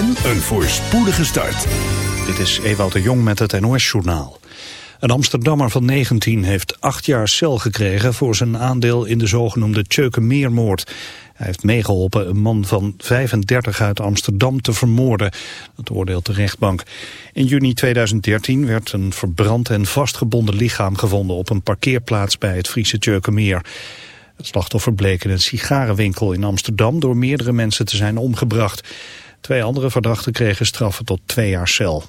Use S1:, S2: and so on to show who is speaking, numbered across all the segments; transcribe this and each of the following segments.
S1: en een voorspoedige start.
S2: Dit is Ewout de Jong met het NOS-journaal. Een Amsterdammer van 19 heeft acht jaar cel gekregen voor zijn aandeel in de zogenoemde Tjeukenmeermoord. Hij heeft meegeholpen een man van 35 uit Amsterdam te vermoorden. Dat oordeelt de rechtbank. In juni 2013 werd een verbrand en vastgebonden lichaam gevonden op een parkeerplaats bij het Friese Tjeukenmeer. Het slachtoffer bleek in een sigarenwinkel in Amsterdam door meerdere mensen te zijn omgebracht. Twee andere verdachten kregen straffen tot twee jaar cel.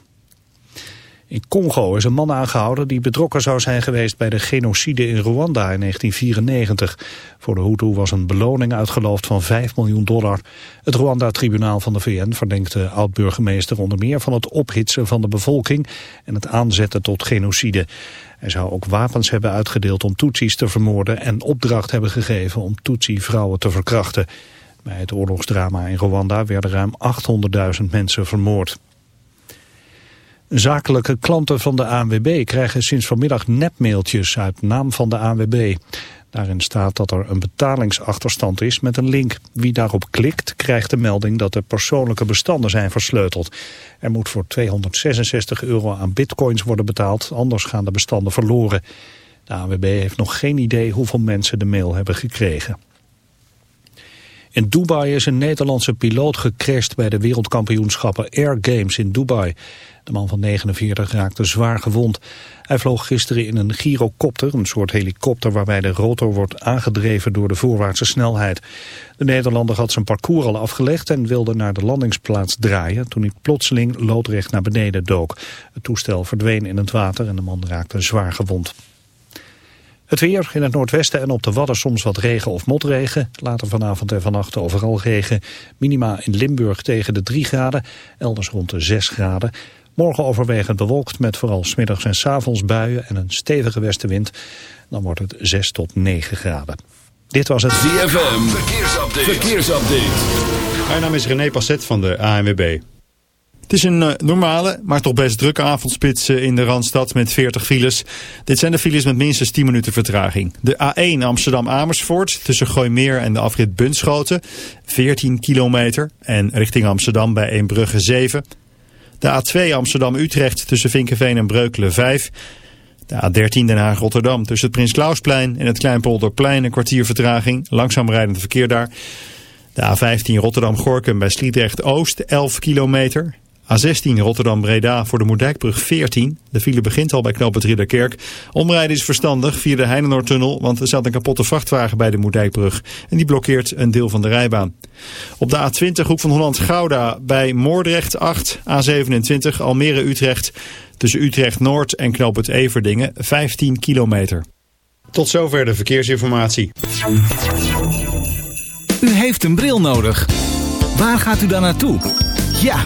S2: In Congo is een man aangehouden die betrokken zou zijn geweest bij de genocide in Rwanda in 1994. Voor de Hutu was een beloning uitgeloofd van 5 miljoen dollar. Het Rwanda-tribunaal van de VN verdenkt de oud-burgemeester onder meer van het ophitsen van de bevolking en het aanzetten tot genocide. Hij zou ook wapens hebben uitgedeeld om Tutsis te vermoorden en opdracht hebben gegeven om Tutsi-vrouwen te verkrachten. Bij het oorlogsdrama in Rwanda werden ruim 800.000 mensen vermoord. Zakelijke klanten van de ANWB krijgen sinds vanmiddag nepmailtjes uit naam van de ANWB. Daarin staat dat er een betalingsachterstand is met een link. Wie daarop klikt krijgt de melding dat de persoonlijke bestanden zijn versleuteld. Er moet voor 266 euro aan bitcoins worden betaald, anders gaan de bestanden verloren. De ANWB heeft nog geen idee hoeveel mensen de mail hebben gekregen. In Dubai is een Nederlandse piloot gecrashed bij de wereldkampioenschappen Air Games in Dubai. De man van 49 raakte zwaar gewond. Hij vloog gisteren in een gyrocopter, een soort helikopter waarbij de rotor wordt aangedreven door de voorwaartse snelheid. De Nederlander had zijn parcours al afgelegd en wilde naar de landingsplaats draaien toen hij plotseling loodrecht naar beneden dook. Het toestel verdween in het water en de man raakte zwaar gewond. Het weer in het noordwesten en op de Wadden soms wat regen of motregen. Later vanavond en vannacht overal regen. Minima in Limburg tegen de 3 graden, elders rond de 6 graden. Morgen overwegend bewolkt met vooral smiddags en s avonds buien en een stevige westenwind. Dan wordt het 6 tot 9 graden. Dit was het
S1: ZFM Verkeersupdate. Verkeersupdate.
S3: Mijn naam is René Passet van de ANWB. Het is een uh, normale, maar toch best drukke avondspits uh, in de Randstad met 40 files. Dit zijn de files met minstens 10 minuten vertraging. De A1 Amsterdam-Amersfoort tussen Gooimeer en de afrit Bunschoten, 14 kilometer. En richting Amsterdam bij Eembrugge 7. De A2 Amsterdam-Utrecht tussen Vinkenveen en Breukelen 5. De A13 Den Haag-Rotterdam tussen het Prins Klausplein en het Kleinpolderplein een kwartier vertraging. Langzaam rijdend verkeer daar. De A15 Rotterdam-Gorkum bij Sliedrecht-Oost 11 kilometer. A16 Rotterdam-Breda voor de Moerdijkbrug 14. De file begint al bij knooppunt Ridderkerk. Omrijden is verstandig via de Heinenoordtunnel, want er staat een kapotte vrachtwagen bij de Moerdijkbrug. En die blokkeert een deel van de rijbaan. Op de A20 Hoek van Holland-Gouda bij Moordrecht 8. A27 Almere-Utrecht tussen Utrecht-Noord en knooppunt Everdingen 15 kilometer. Tot zover de verkeersinformatie.
S4: U heeft een bril nodig. Waar gaat u dan naartoe? Ja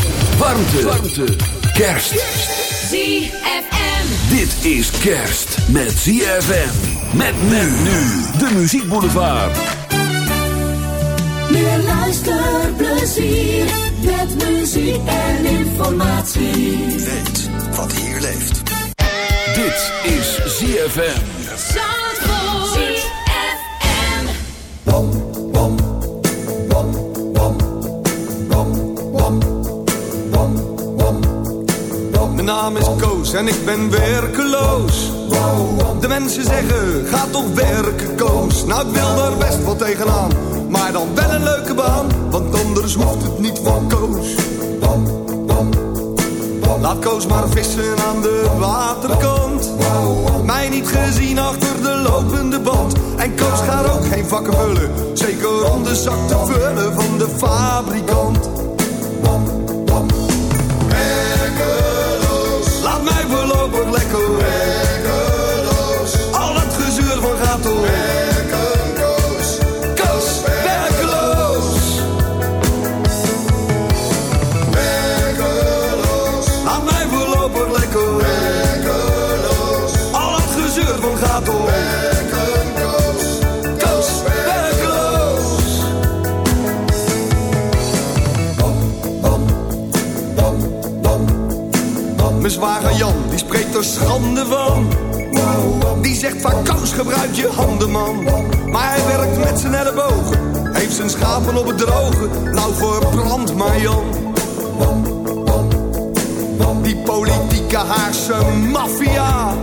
S1: Warmte. Warmte. Kerst.
S5: ZFM.
S1: Dit is kerst met ZFM. Met men nu. De Muziek Boulevard.
S5: Meer luisterplezier. muziek en informatie.
S1: Weet wat hier leeft. Dit is ZFM.
S6: Naam is Koos en ik ben werkeloos. De mensen zeggen, ga toch werken Koos. Nou ik wil er best wel tegenaan, maar dan wel een leuke baan. Want anders hoeft het niet van Koos. Laat Koos maar vissen aan de waterkant. Mij niet gezien achter de lopende band. En Koos gaat ook geen vakken vullen. Zeker om de zak te vullen van de fabrikant. Schande van. Die zegt vaak kous, gebruik je handen man. Maar hij werkt met zijn ellebogen. Heeft zijn schapen op het droge. Nou verbrand maar Jan. Die politieke Haagse maffia.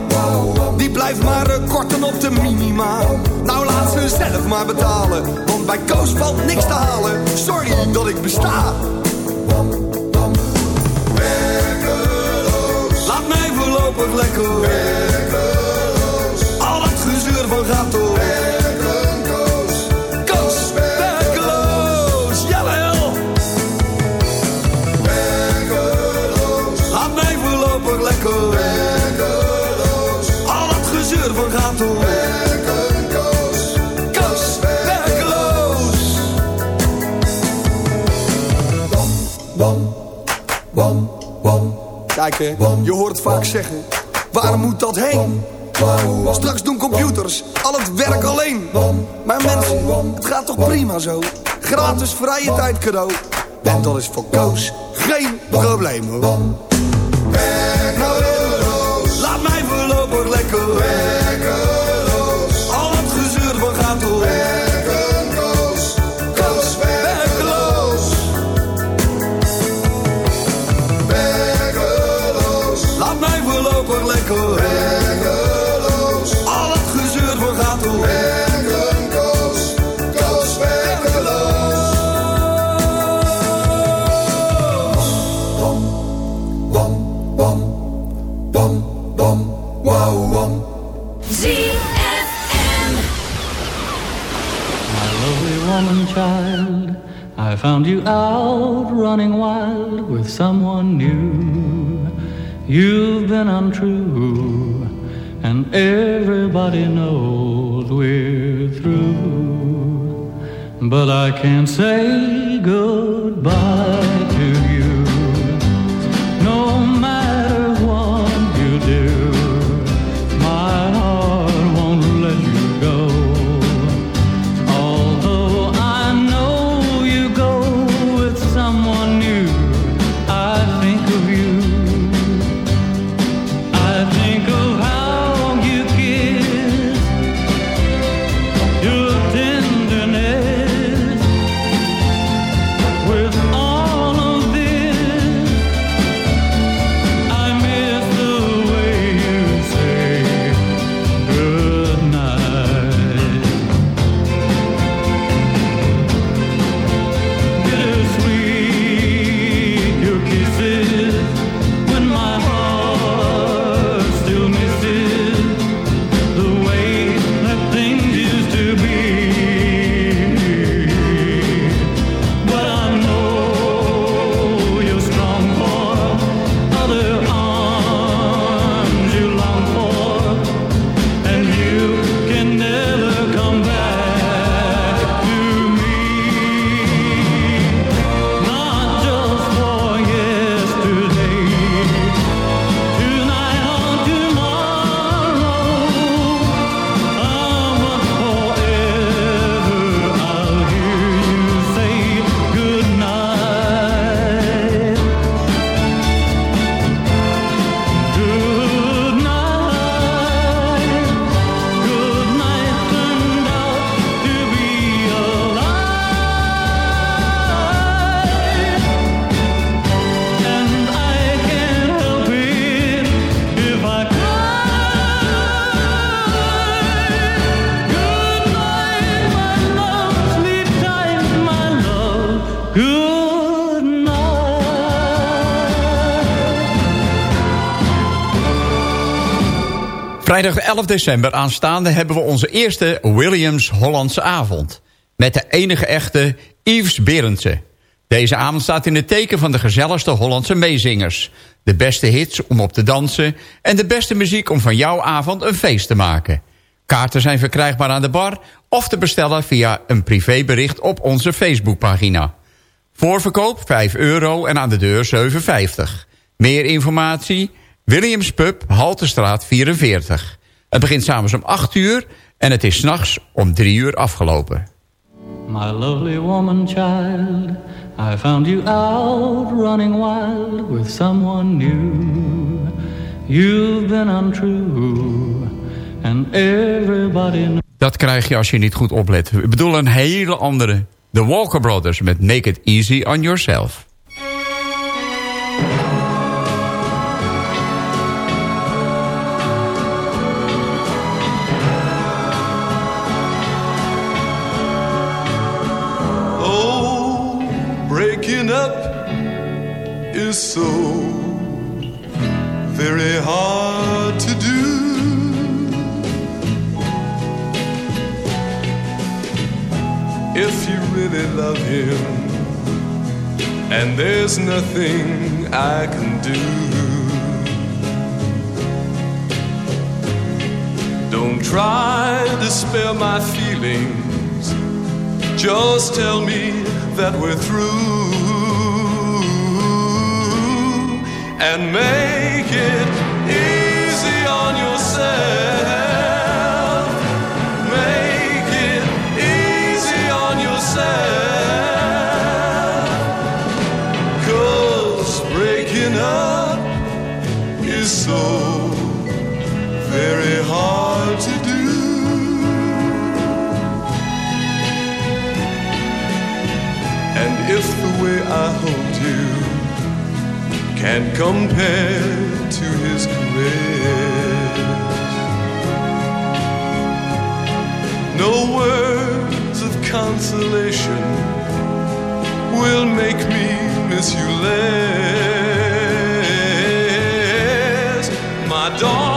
S6: Die blijft maar korten op de minima. Nou laat ze zelf maar betalen. Want bij Koos valt niks te halen. Sorry dat ik besta. Voorlopig lekker werkeloos. Al het gezeur van gaat Je hoort vaak zeggen. Waar moet dat heen? Straks doen computers al het werk alleen. Maar mensen, het gaat toch prima zo? Gratis vrije tijd cadeau. En dat is voor Koos geen probleem hoor. Laat mij voorlopig lekker.
S7: Found you out running wild with someone new. You've been untrue, and everybody knows we're through. But I can't say goodbye
S8: Vrijdag 11 december aanstaande hebben we onze eerste Williams Hollandse avond. Met de enige echte Yves Berendsen. Deze avond staat in het teken van de gezelligste Hollandse meezingers. De beste hits om op te dansen en de beste muziek om van jouw avond een feest te maken. Kaarten zijn verkrijgbaar aan de bar of te bestellen via een privébericht op onze Facebookpagina. Voorverkoop 5 euro en aan de deur 7,50. Meer informatie Williams Pub, Haltestraat 44. Het begint s'avonds om 8 uur en het is s'nachts om 3 uur afgelopen.
S7: My lovely woman child, I found you out running wild with someone new. You've been untrue and everybody knows.
S8: Dat krijg je als je niet goed oplet. Ik bedoel een hele andere. The Walker Brothers met Make It Easy on Yourself.
S9: Is so very hard to do. If you really love him, and there's nothing I can do. Don't try to spare my feelings. Just tell me that we're through and make it easy on yourself. Make it easy on yourself. Cause breaking up is so very hard to do. And if the way I hold you can compare to his caress, no words of consolation will make me miss you less, my darling.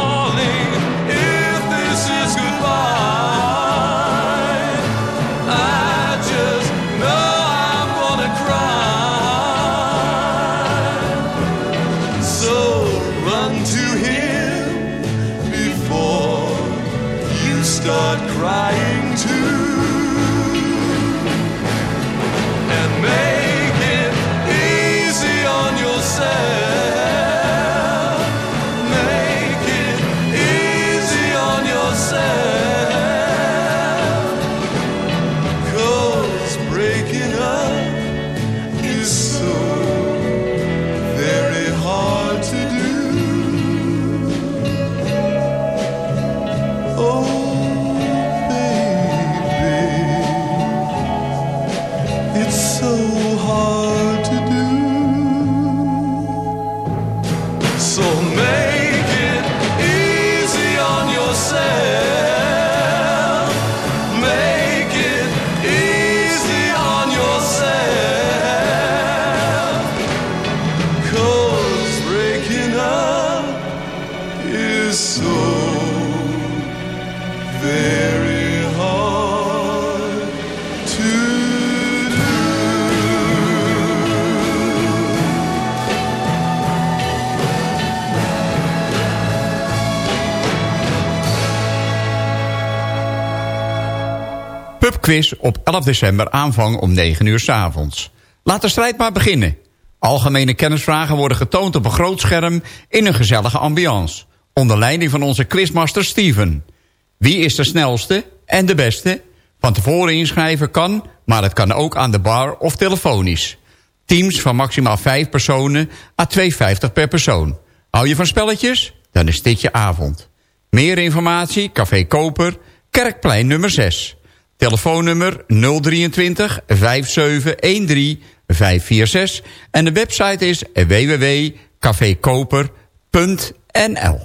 S8: Pubquiz op 11 december aanvang om 9 uur 's avonds. Laat de strijd maar beginnen. Algemene kennisvragen worden getoond op een groot scherm in een gezellige ambiance. Onder leiding van onze quizmaster Steven. Wie is de snelste en de beste? Van tevoren inschrijven kan, maar het kan ook aan de bar of telefonisch. Teams van maximaal 5 personen à 2,50 per persoon. Hou je van spelletjes? Dan is dit je avond. Meer informatie, Café Koper, Kerkplein nummer 6. Telefoonnummer 023 5713 546. En de website is www.cafekoper.nl.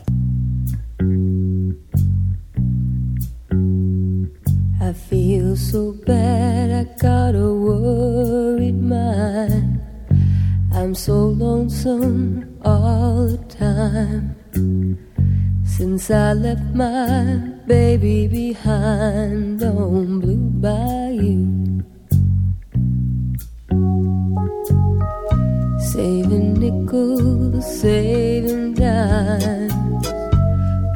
S10: I feel so bad, I got a worried mind. I'm so lonesome all the time. Since I left my baby behind on Blue Bayou. Saving nickels, saving dimes,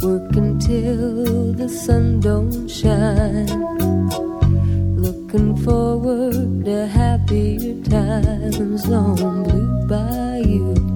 S10: working till the sun don't shine. Looking forward to happier times on Blue Bayou.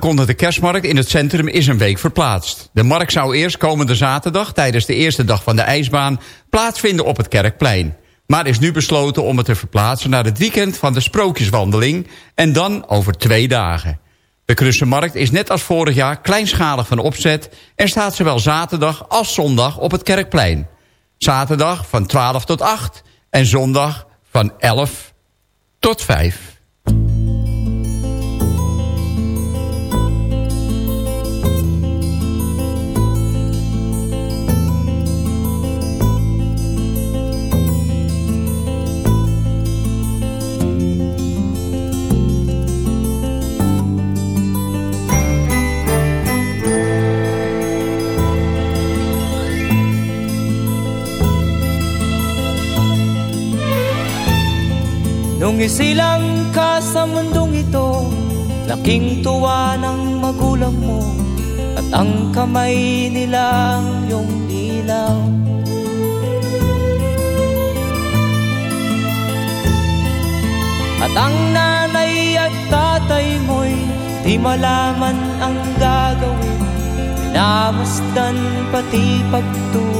S8: Aangekondigde kerstmarkt in het centrum is een week verplaatst. De markt zou eerst komende zaterdag tijdens de eerste dag van de ijsbaan plaatsvinden op het Kerkplein. Maar is nu besloten om het te verplaatsen naar het weekend van de sprookjeswandeling en dan over twee dagen. De Krussenmarkt is net als vorig jaar kleinschalig van opzet en staat zowel zaterdag als zondag op het Kerkplein. Zaterdag van 12 tot 8 en zondag van 11 tot 5.
S11: Nung isilang ka sa mundong ito Laking tuwa ng magulang mo At ang kamay nila ang iyong ilaw At ang nanay at tatay mo'y Di malaman ang gagawin Pinamasdan pati pagtulog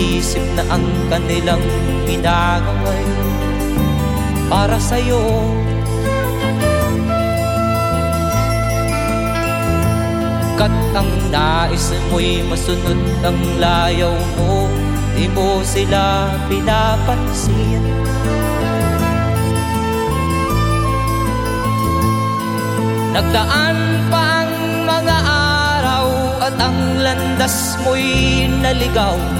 S12: inisip na ang kanilang ginagaway Para sa'yo. Kat ang nais mo'y masunod ang layaw mo Di mo sila pinapansin. Nagdaan pa ang mga araw At ang landas mo'y naligaw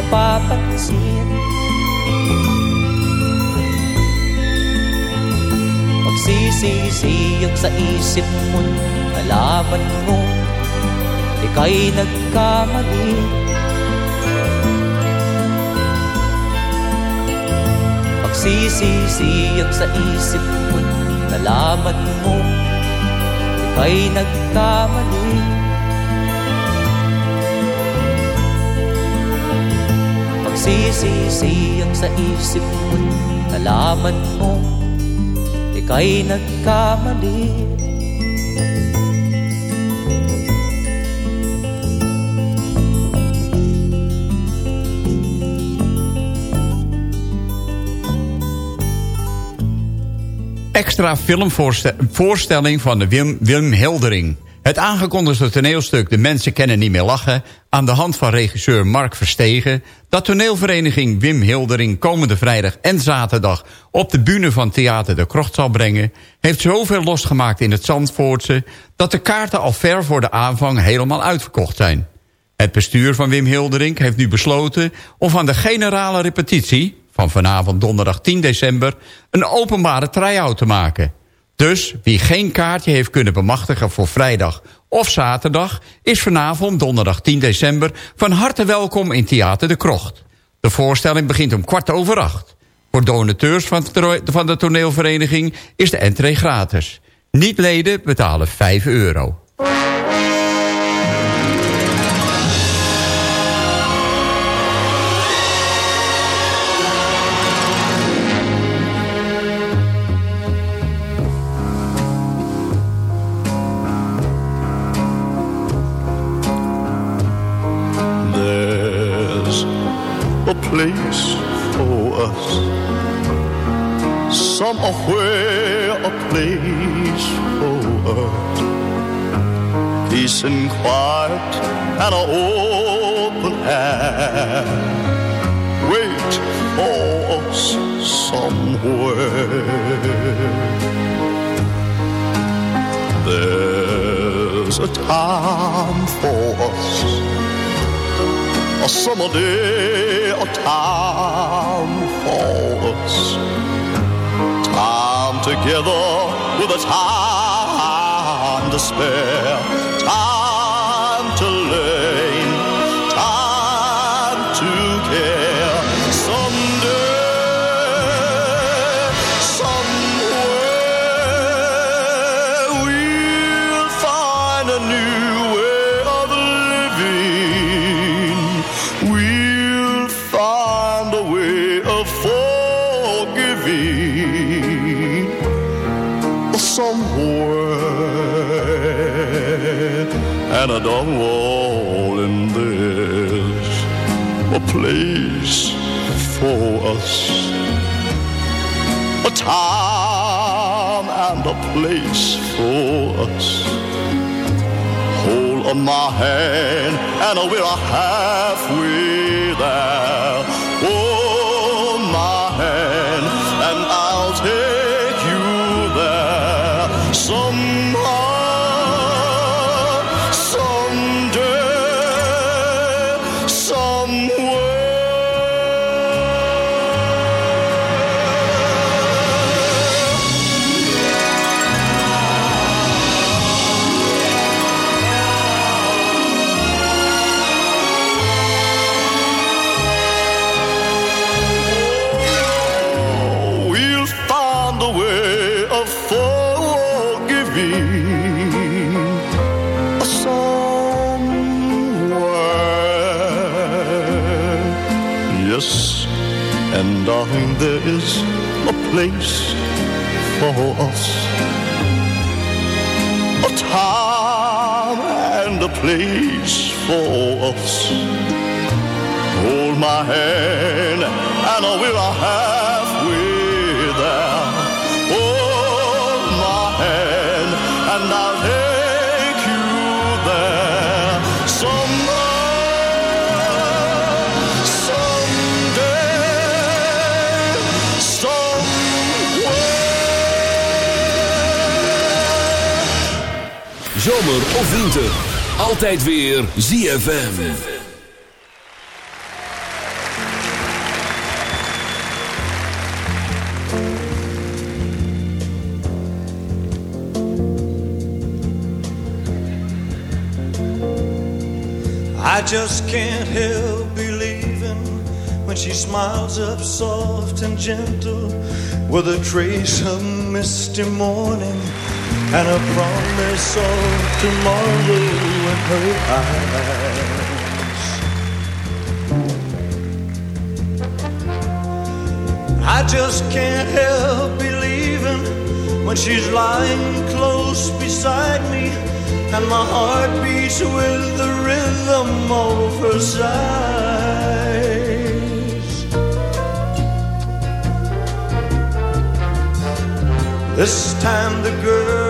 S12: napapansin Magsisisiyag sa isip mo Nalaman mo. Ika'y nagkamali. Magsisisiyag sa isip mo Nalaman mo. Ika'y nagkamali Magsisisiyag sa isip mo Nalaman mo Ika'y nagkamali
S8: Extra filmvoorstelling van de Wim, Wim Hildering. Het aangekondigde toneelstuk De Mensen Kennen Niet Meer Lachen... aan de hand van regisseur Mark Verstegen... dat toneelvereniging Wim Hildering komende vrijdag en zaterdag... op de bühne van Theater de Krocht zal brengen... heeft zoveel losgemaakt in het Zandvoortse... dat de kaarten al ver voor de aanvang helemaal uitverkocht zijn. Het bestuur van Wim Hildering heeft nu besloten... om van de generale repetitie van vanavond donderdag 10 december... een openbare try-out te maken... Dus wie geen kaartje heeft kunnen bemachtigen voor vrijdag of zaterdag... is vanavond, donderdag 10 december, van harte welkom in Theater de Krocht. De voorstelling begint om kwart over acht. Voor donateurs van de toneelvereniging is de entree gratis. Niet-leden betalen 5 euro.
S13: Place for us. Somewhere a place for us. Peace and quiet and an open air. Wait for us somewhere. There's a time for us a summer day, a time for us. Time together with a time to spare. For us. A time and a place for us. Hold on my hand, and we're halfway there. Hold my hand, and I'll take you there somehow, someday, somewhere.
S1: Winter, altijd weer ZFM.
S2: I just can't help believing when she smiles up soft and gentle with a trace of misty morning and a promise of tomorrow in her eyes. I just can't help believing when she's lying close beside me and my heart beats with the rhythm of her sighs. This time the girl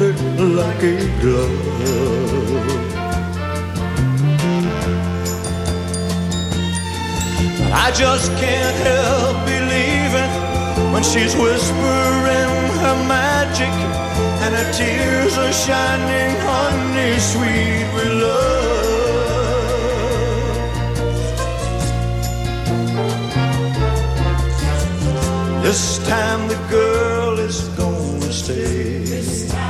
S2: like a glove. I just can't help believing when she's whispering her magic and her tears are shining honey sweet with love. This time the girl is gonna stay.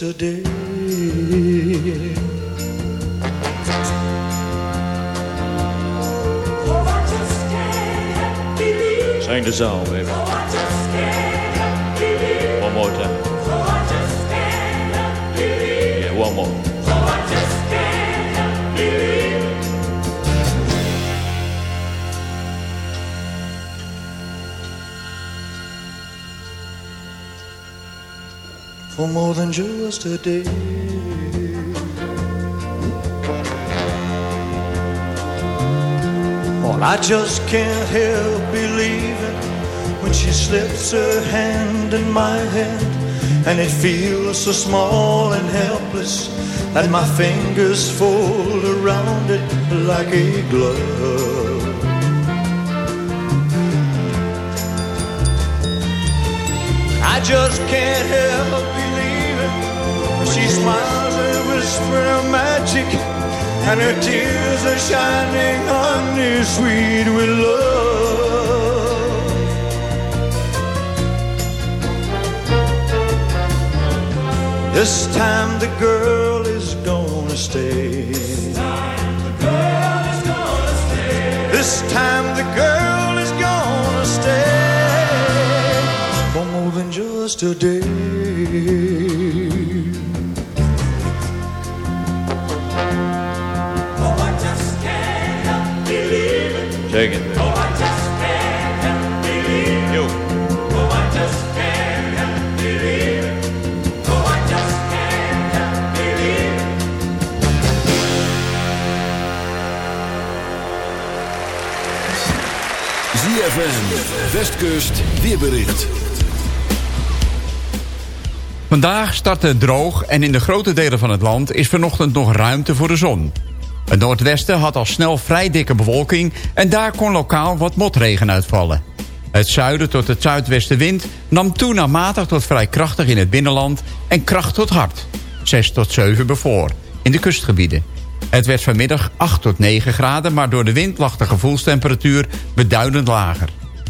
S2: Than just a day.
S14: Sing the song, baby.
S2: For more than just a day. Well, I just can't help believing when she slips her hand in my hand and it feels so small and helpless that my fingers fold around it like a glove. I just can't help she smiles and whispers her magic and her tears are shining on honey sweet with love. This time the girl is gonna stay. This time the girl is gonna stay. This time the girl is gonna stay for more than just a day.
S1: ZFM, Westkust, weerbericht.
S15: Vandaag start het droog en in de grote delen van het land is vanochtend nog ruimte voor de zon. Het noordwesten had al snel vrij dikke bewolking en daar kon lokaal wat motregen uitvallen. Het zuiden tot het zuidwestenwind nam toe naar matig tot vrij krachtig in het binnenland en kracht tot hard. 6 tot 7 bevoor in de kustgebieden. Het werd vanmiddag 8 tot 9 graden, maar door de wind lag de gevoelstemperatuur beduidend lager.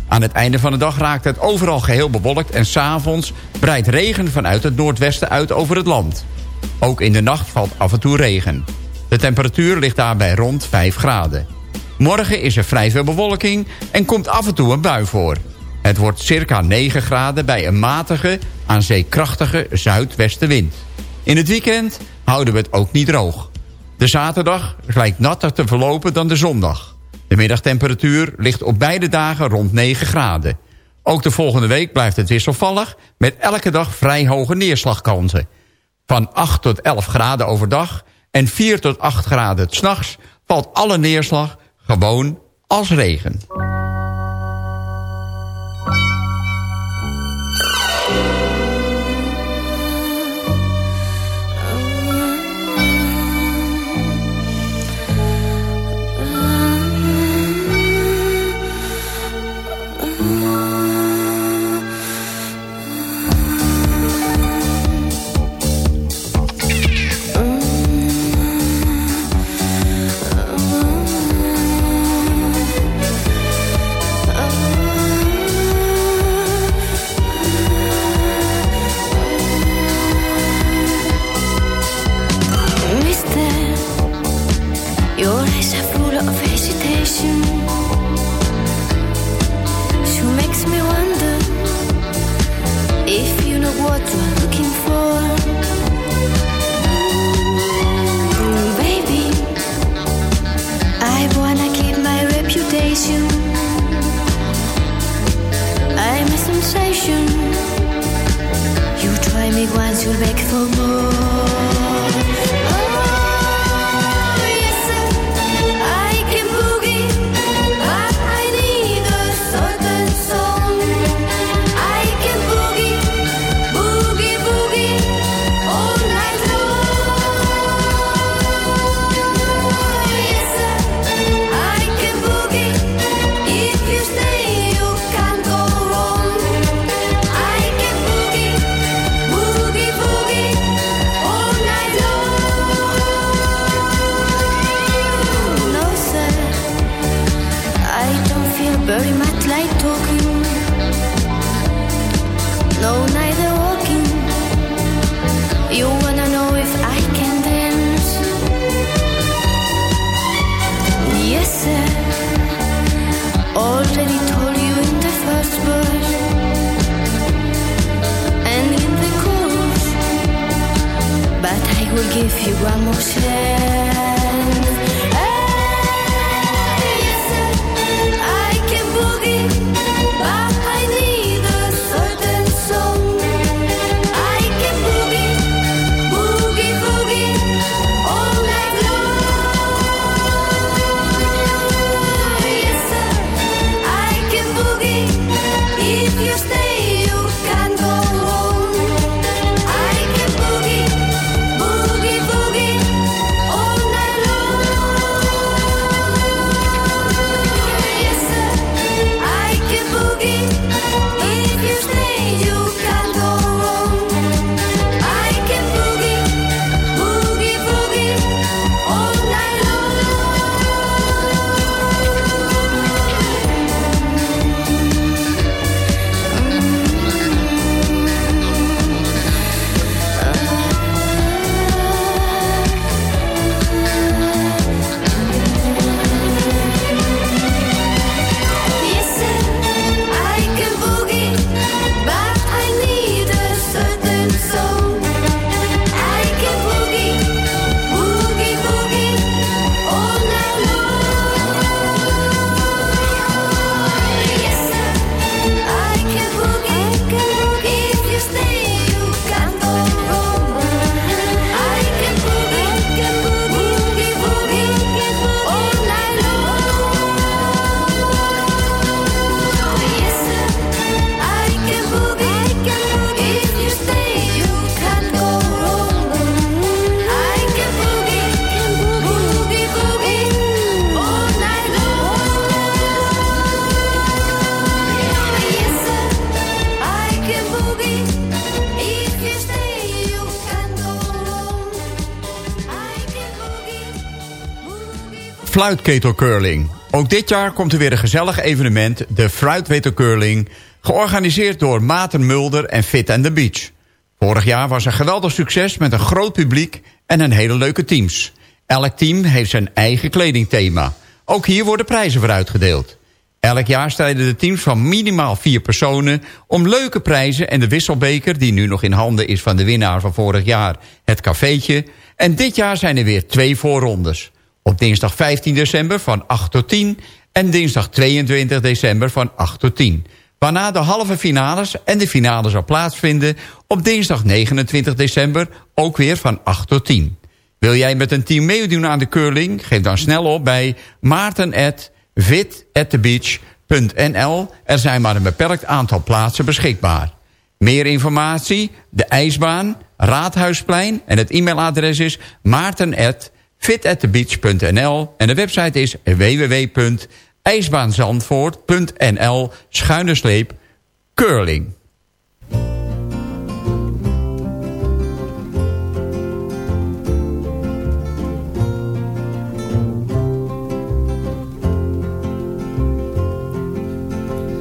S15: Aan het einde van de dag raakte het overal geheel bewolkt... en s'avonds breidt regen vanuit het noordwesten uit over het land. Ook in de nacht valt af en toe regen. De temperatuur ligt daarbij rond 5 graden. Morgen is er vrij veel bewolking en komt af en toe een bui voor. Het wordt circa 9 graden bij een matige, aan zee krachtige zuidwestenwind. In het weekend houden we het ook niet droog. De zaterdag lijkt natter te verlopen dan de zondag. De middagtemperatuur ligt op beide dagen rond 9 graden. Ook de volgende week blijft het wisselvallig... met elke dag vrij hoge neerslagkansen. Van 8 tot 11 graden overdag en 4 tot 8 graden s'nachts... valt alle neerslag gewoon als regen.
S8: Fluitketelcurling. Ook dit jaar komt er weer een gezellig evenement, de Fruitketelcurling... georganiseerd door Maarten Mulder en Fit and the Beach. Vorig jaar was een geweldig succes met een groot publiek en een hele leuke teams. Elk team heeft zijn eigen kledingthema. Ook hier worden prijzen voor uitgedeeld. Elk jaar strijden de teams van minimaal vier personen... om leuke prijzen en de wisselbeker... die nu nog in handen is van de winnaar van vorig jaar, het cafeetje. En dit jaar zijn er weer twee voorrondes. Op dinsdag 15 december van 8 tot 10... en dinsdag 22 december van 8 tot 10. Waarna de halve finales en de finale zal plaatsvinden... op dinsdag 29 december ook weer van 8 tot 10. Wil jij met een team meedoen aan de curling? Geef dan snel op bij maarten.fit@thebeach.nl. Er zijn maar een beperkt aantal plaatsen beschikbaar. Meer informatie, de ijsbaan, Raadhuisplein... en het e-mailadres is maarten.fit@thebeach.nl. En de website is www.ijsbaanzandvoort.nl schuine sleep curling.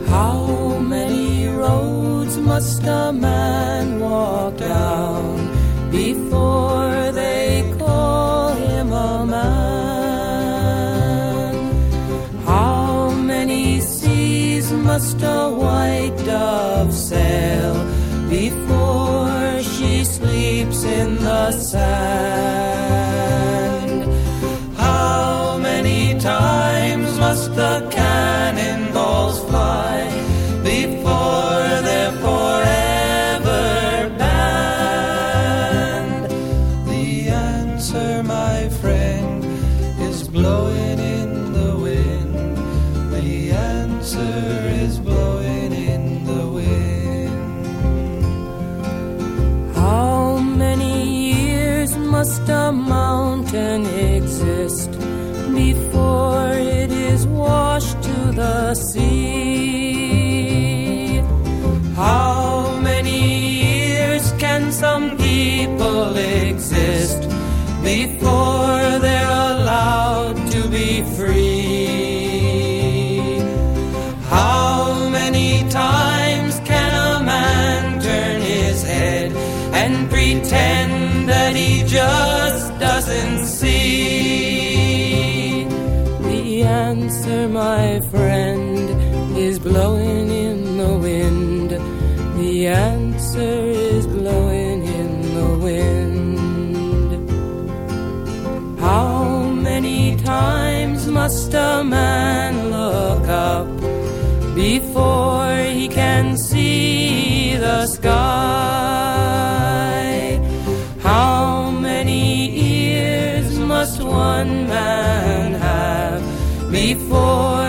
S11: How many roads must a man walk down before must a white dove sail before she sleeps in the sand? How many times must the cannonballs fly before they're forever banned? The answer, my friend, the? How many years can some people exist before they're allowed to be free? How many times can a man turn his head and pretend that he just doesn't see? The answer, my friend, blowing in the wind. The answer is blowing in the wind. How many times must a man look up before he can see the sky? How many ears must one man have before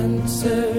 S11: answer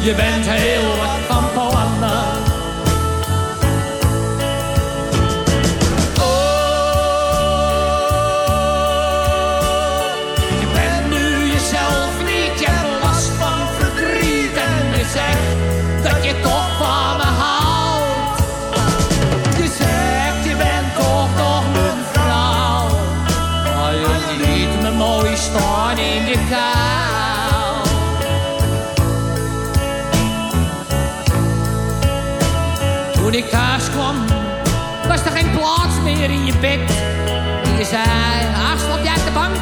S16: je bent heel wat van plannen. In je bed. Je zei, ach, slaap jij op de bank?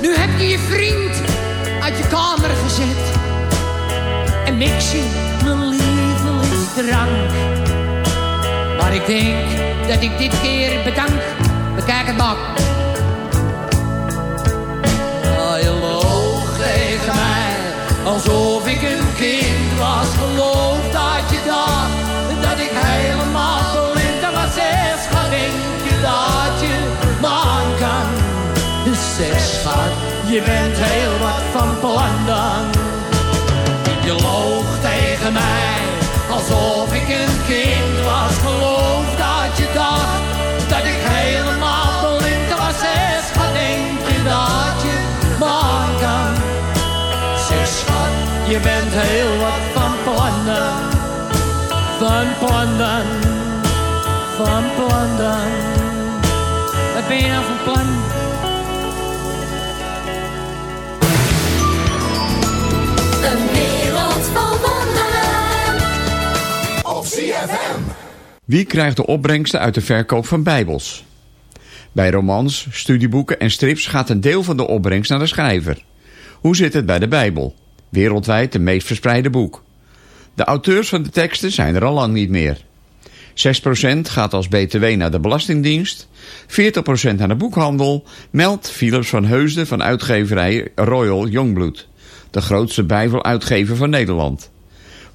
S16: Nu heb je je vriend uit je kamer gezet. En mix je mijn lievelingsdrank. Maar ik denk dat ik dit keer bedank. Bekijk het maar. Zeg, schat, je bent heel wat van plan dan. Je loog tegen mij, alsof ik een kind was. Geloof dat je dacht dat ik helemaal blind was. Zeg, schat, denk je dat je me aan kan? Zeg, schat, je bent heel wat van plannen. Van plannen, van plannen. Wat ben je nou van plan?
S8: Wie krijgt de opbrengsten uit de verkoop van bijbels? Bij romans, studieboeken en strips gaat een deel van de opbrengst naar de schrijver. Hoe zit het bij de Bijbel? Wereldwijd de meest verspreide boek. De auteurs van de teksten zijn er al lang niet meer. 6% gaat als btw naar de Belastingdienst, 40% naar de boekhandel, meldt Philips van Heusden van uitgeverij Royal Youngblood, de grootste bijbeluitgever van Nederland.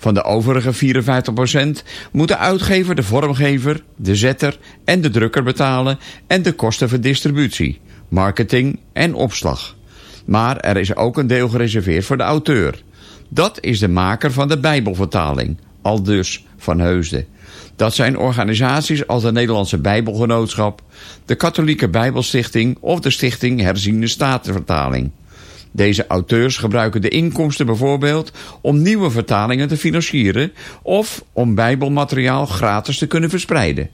S8: Van de overige 54% moet de uitgever de vormgever, de zetter en de drukker betalen en de kosten voor distributie, marketing en opslag. Maar er is ook een deel gereserveerd voor de auteur. Dat is de maker van de Bijbelvertaling, al dus van Heusden. Dat zijn organisaties als de Nederlandse Bijbelgenootschap, de Katholieke Bijbelstichting of de Stichting Herziende Statenvertaling. Deze auteurs gebruiken de inkomsten bijvoorbeeld om nieuwe vertalingen te financieren of om bijbelmateriaal gratis te kunnen verspreiden.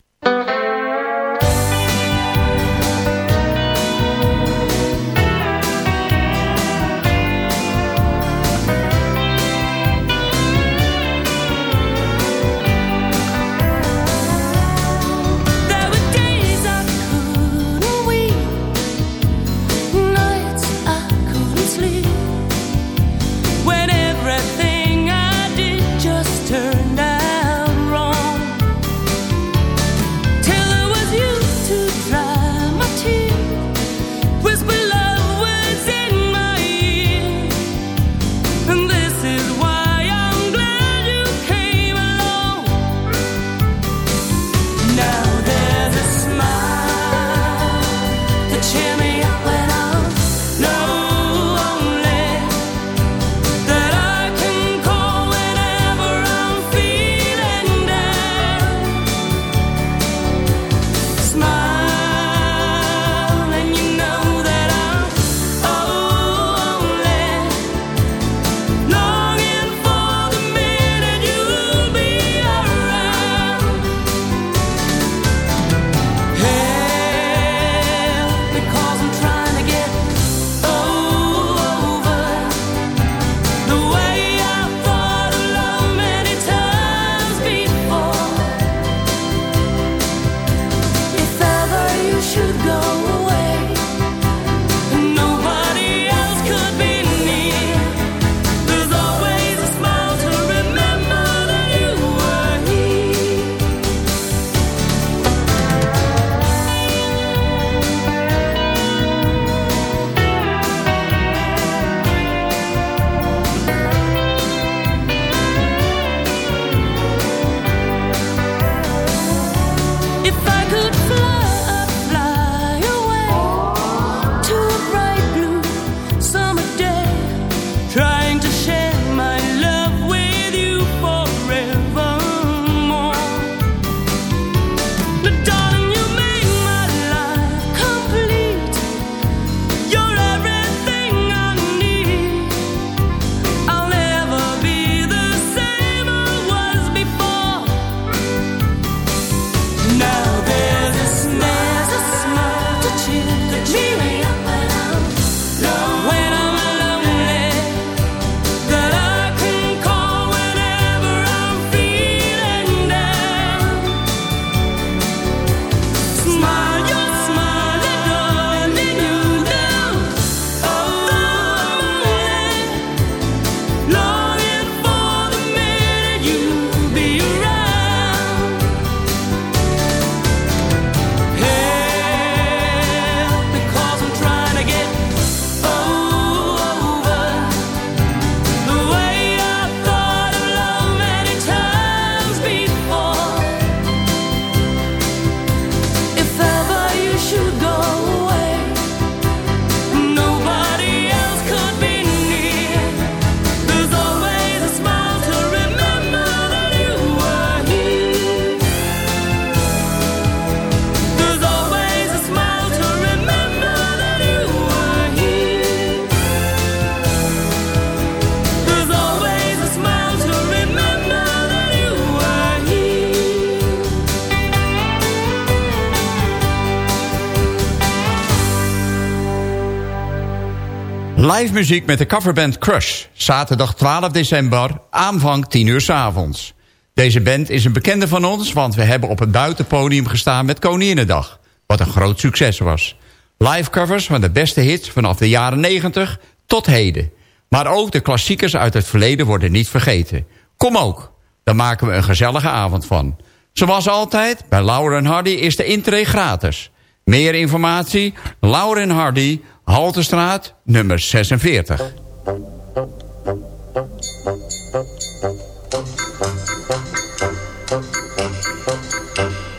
S8: Live muziek met de coverband Crush. Zaterdag 12 december, aanvang 10 uur s avonds. Deze band is een bekende van ons, want we hebben op het buitenpodium gestaan met Koninginnedag. Wat een groot succes was. Live covers van de beste hits vanaf de jaren 90 tot heden. Maar ook de klassiekers uit het verleden worden niet vergeten. Kom ook, daar maken we een gezellige avond van. Zoals altijd, bij Lauren Hardy is de intree gratis. Meer informatie, Lauren Hardy, Haltestraat, nummer 46.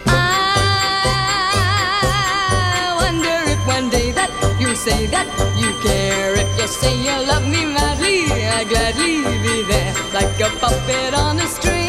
S17: I wonder if one day that you say that you care. If you say you love me madly, I gladly be there like a puppet on a string.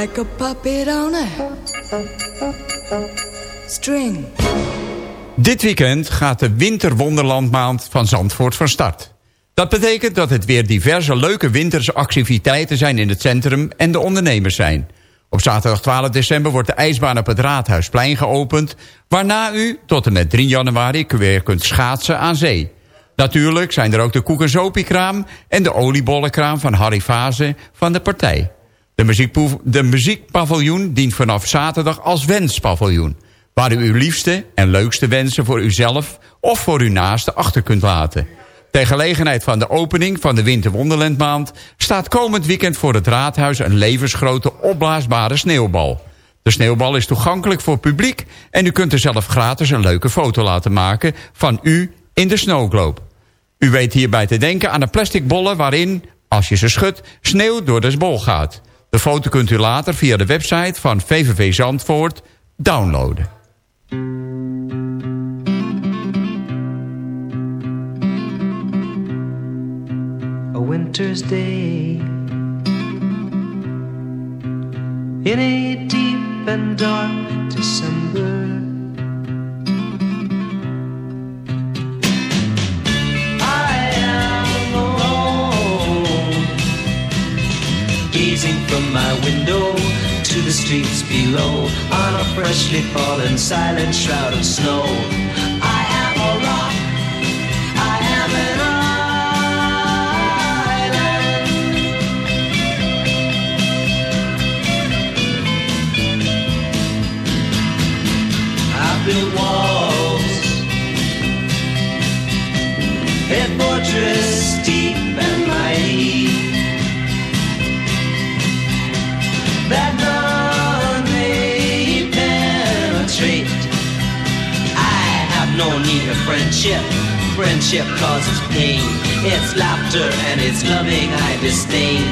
S17: Like a puppet on a string.
S8: Dit weekend gaat de winterwonderlandmaand van Zandvoort van start. Dat betekent dat het weer diverse leuke winterse activiteiten zijn in het centrum en de ondernemers zijn. Op zaterdag 12 december wordt de ijsbaan op het Raadhuisplein geopend... waarna u tot en met 3 januari weer kunt schaatsen aan zee. Natuurlijk zijn er ook de koek- en en de oliebollenkraam van Harry Fase van de partij. De, de muziekpaviljoen dient vanaf zaterdag als wenspaviljoen... waar u uw liefste en leukste wensen voor uzelf of voor uw naaste achter kunt laten. Ter gelegenheid van de opening van de Winterwonderlandmaand... staat komend weekend voor het Raadhuis een levensgrote opblaasbare sneeuwbal. De sneeuwbal is toegankelijk voor publiek... en u kunt er zelf gratis een leuke foto laten maken van u in de snowglobe. U weet hierbij te denken aan de plastic bollen waarin, als je ze schudt, sneeuw door de bol gaat. De foto kunt u later via de website van VVV Zandvoort downloaden.
S18: a winter's day in a deep and dark December. From my window to the streets below on a freshly fallen silent shroud of snow. I am a rock. I am an island. I built walls, friendship. Friendship causes pain. It's laughter and it's loving I disdain.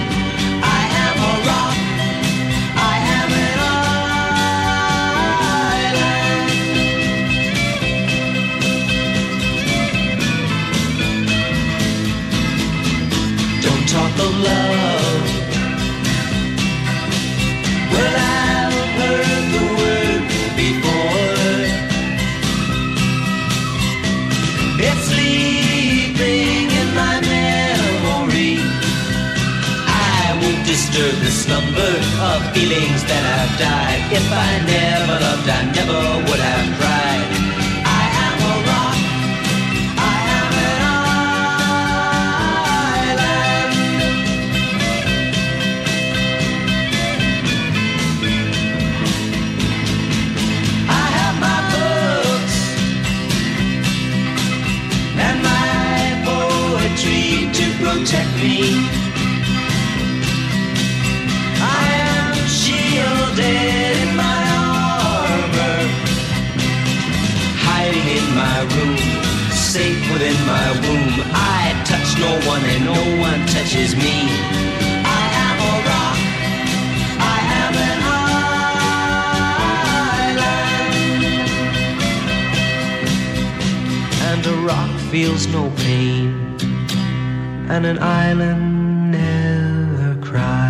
S18: I am a rock. I am an island. Don't talk of love. Of feelings that have died. If I never loved, I never would have cried. I am a rock. I am an island. I have my books and my poetry to protect me. Within my womb. I touch no one and no one touches me. I am a rock. I am an island. And a rock feels no pain, and an island never cries.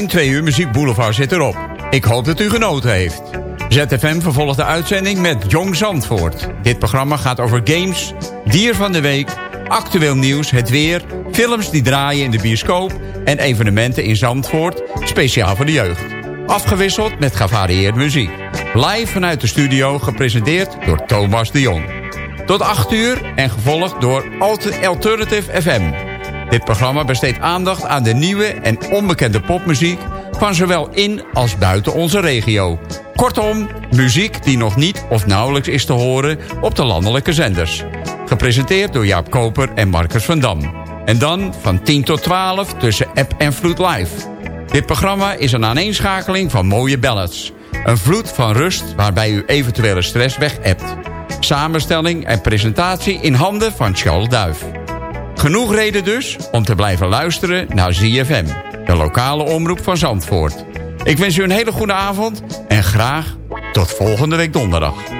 S8: Mijn twee uur Muziek Boulevard zit erop. Ik hoop dat u genoten heeft. ZFM vervolgt de uitzending met Jong Zandvoort. Dit programma gaat over games, dier van de week, actueel nieuws, het weer... films die draaien in de bioscoop en evenementen in Zandvoort... speciaal voor de jeugd. Afgewisseld met gevarieerde muziek. Live vanuit de studio, gepresenteerd door Thomas de Jong. Tot 8 uur en gevolgd door Alter- Alternative FM... Dit programma besteedt aandacht aan de nieuwe en onbekende popmuziek... van zowel in als buiten onze regio. Kortom, muziek die nog niet of nauwelijks is te horen op de landelijke zenders. Gepresenteerd door Jaap Koper en Marcus van Dam. En dan van 10 tot 12 tussen App en Vloed Live. Dit programma is een aaneenschakeling van mooie ballads. Een vloed van rust waarbij u eventuele stress weg hebt. Samenstelling en presentatie in handen van Charles Duif. Genoeg reden dus om te blijven luisteren naar ZFM, de lokale omroep van Zandvoort. Ik wens u een hele goede avond en graag tot volgende week donderdag.